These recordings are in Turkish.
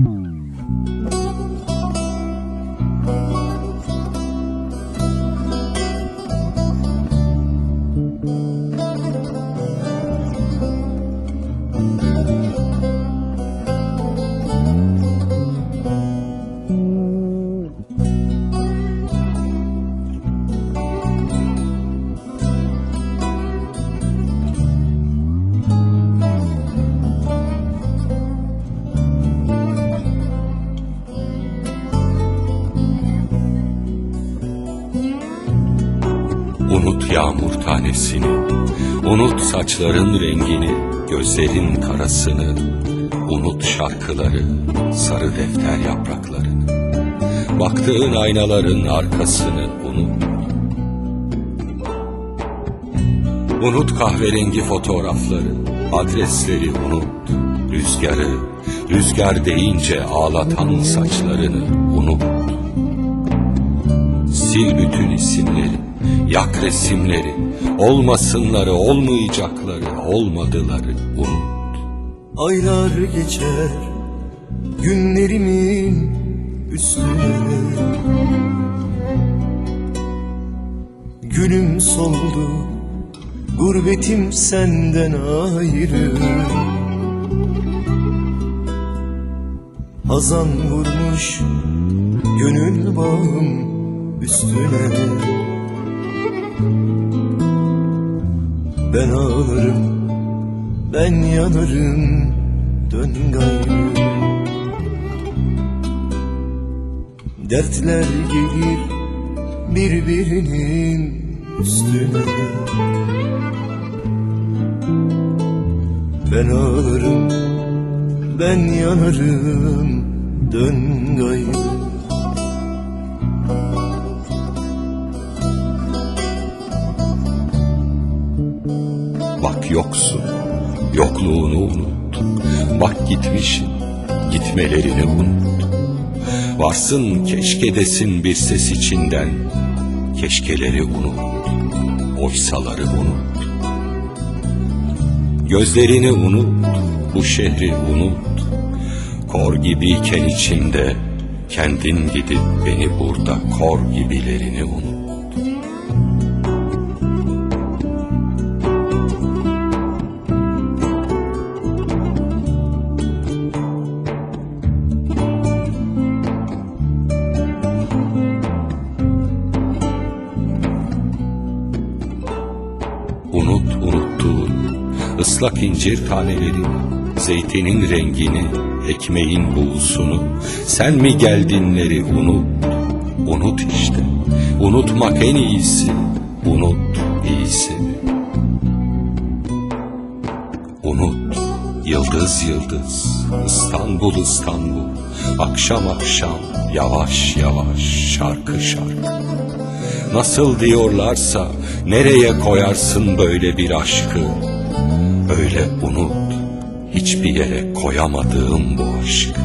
Unut yağmur tanesini, unut saçların rengini, gözlerin karasını, unut şarkıları, sarı defter yapraklarını, baktığın aynaların arkasını unut. Unut kahverengi fotoğrafları, adresleri unut, rüzgarı, rüzgar deyince ağlatan saçlarını unut. Sil bütün isimleri, yak resimleri, olmasınları, olmayacakları, olmadıları unut. Aylar geçer günlerimin üstüne. Günüm soldu gurbetim senden ayrı. Hazan vurmuş gönül bağım üstüne Ben ağlarım ben yanarım dön gayrı. Dertler gelir birbirinin üstüne. Ben ağlarım ben yanarım dön gayrı Bak yoksun, yokluğunu unut. Bak gitmişsin, gitmelerini unut. Varsın keşke desin bir ses içinden. Keşkeleri unut, oysaları unut. Gözlerini unut, bu şehri unut. Kor gibiyken içinde, kendin gidip beni burada kor gibilerini. Unut ıslak incir taneleri, zeytinin rengini, ekmeğin buğusunu, sen mi geldinleri unut, unut işte. Unutmak en iyisi, unut iyisini. Unut yıldız yıldız, İstanbul İstanbul, akşam akşam, yavaş yavaş, şarkı şarkı. Nasıl diyorlarsa nereye koyarsın böyle bir aşkı? Öyle unut hiçbir yere koyamadığım bu aşkı.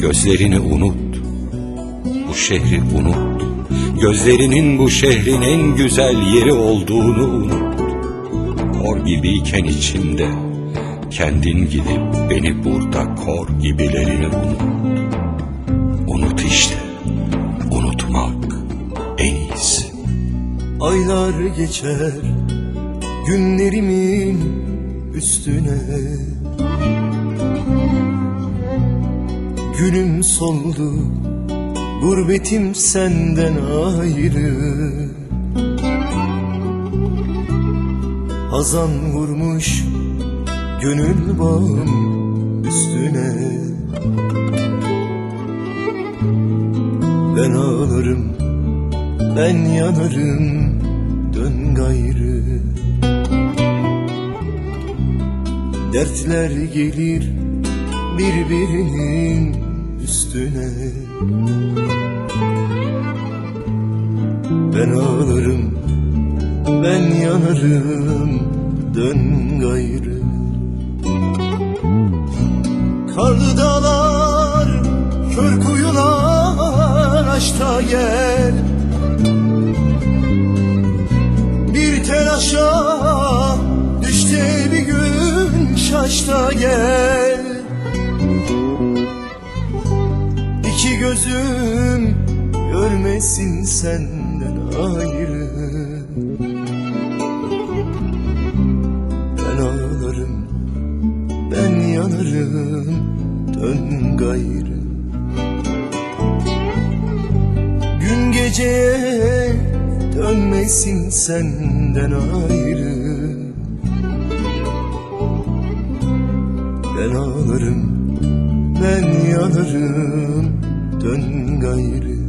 Gözlerini unut, bu şehri unut. Gözlerinin bu şehrin en güzel yeri olduğunu unut. Kor gibiyken içinde, kendin gidip beni burada kor gibilerini unut. Unut işte, unutmak en iyisi. Aylar geçer günlerimin üstüne Günüm soldu gurbetim senden ayrı Hazan vurmuş gönül bağım üstüne. Ben ağlarım ben yanarım dön gayrı. Dertler gelir birbirinin üstüne. Ben ağlarım ben yanarım dön gayrı Karlı dağlar kör kuyular yaşta gel. Bir telaşa düştü bir gün şaşta gel. İki gözüm görmesin senden ayrı dön gayrı. Gün geceye dönmesin senden ayrı. Ben ağlarım, ben yanarım, dön gayrı